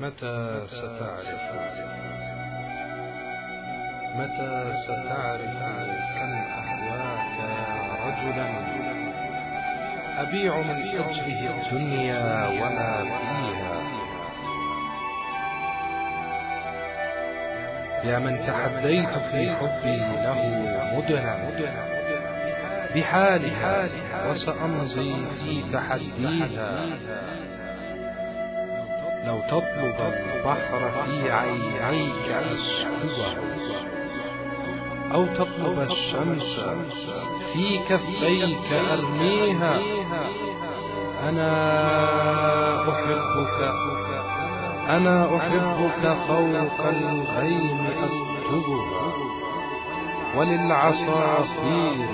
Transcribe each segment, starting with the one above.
متى ستعرف متى ستعرف كم أهواك رجلا؟ أبيع من أجله الدنيا وما فيها. يا من تحديت في حبي له مدنا. بحالها وسأمضي في تحديها. لو تطلب البحر في عينيك أسكبه أو تطلب الشمس في كفيك أرميها أنا أحبك أنا أحبك فوق الغيم أكتبها وللعصافير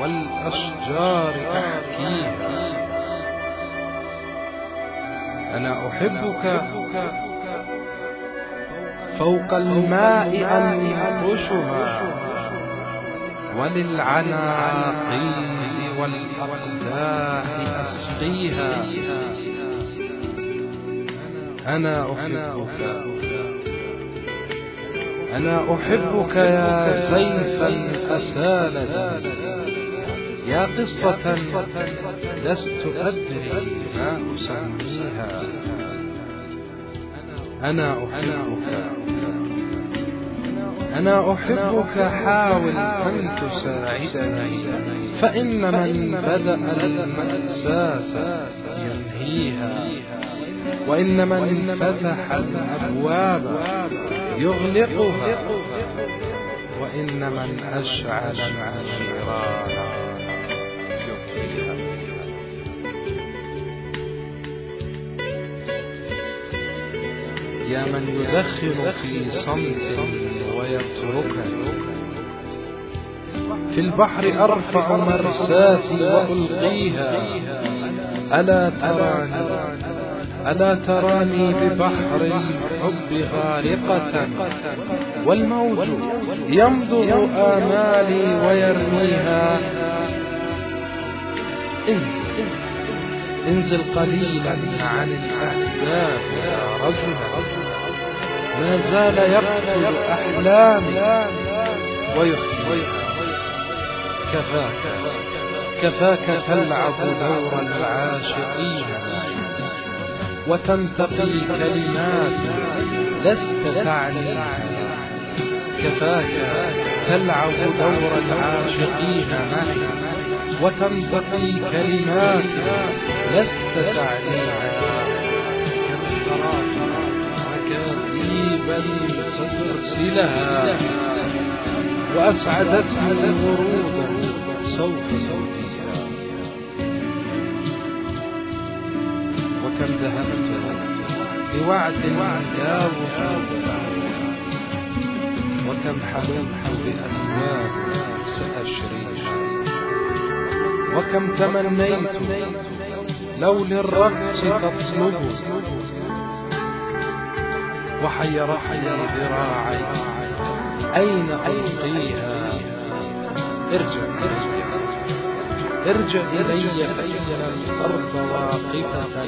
والأشجار أحكيها. أنا أحبك فوق الماء أنقشها وللعناقيل والأقداح أسقيها. أنا أحبك. أنا أحبك يا سيفا أسالة يا قصة لست أدري ما أسميها. أنا أحبك. أنا أحبك حاول أن تساعدني. فإن من بدأ المأساة ينهيها. وإن من فتح الأبواب يغلقها. وإن من أشعل النيران يا من يدخن في صمت ويتركك. في البحر أرفع مرساتي وألقيها. ألا تراني؟ ألا تراني ببحر الحب غارقة؟ والموج يمضغ آمالي ويرميها. انزل. انزل قليلا عن الأحداث يا رجل. ما زال يقتل أحلامي ويحييها كفاك كفاك تلعب دور العاشقين وتنتقي كلمات لست تعنيها كفاك تلعب دور العاشقين معي وتنتقي كلمات لست تعنيها سترسلها وأسعدتني ورودا سوف سوفيها وكم ذهبت لوعد يا وكم حلمت بأهواك سأشريها وكم تمنيت لو للرقص تطلبه وحيرتني ذراعي. أين ألقيها؟ ارجع. ارجع ارجع إلي فإن الأرض واقفة.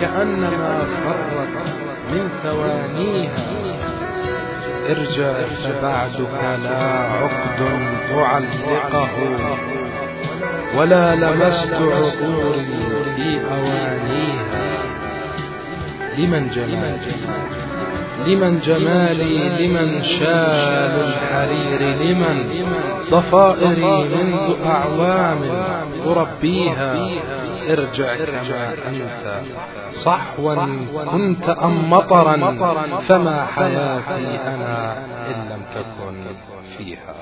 كأنما فرت من ثوانيها. ارجع فبعدك لا عقد أعلقه. ولا لمست عطوري في أوانيها. لمن جمالي؟ لمن جمالي؟ لمن شال الحرير؟ لمن ضفائري منذ أعوام؟ أربيها ارجع كما أنت. صحوا كنت أم مطرا فما حياتي أنا إن لم تكن فيها.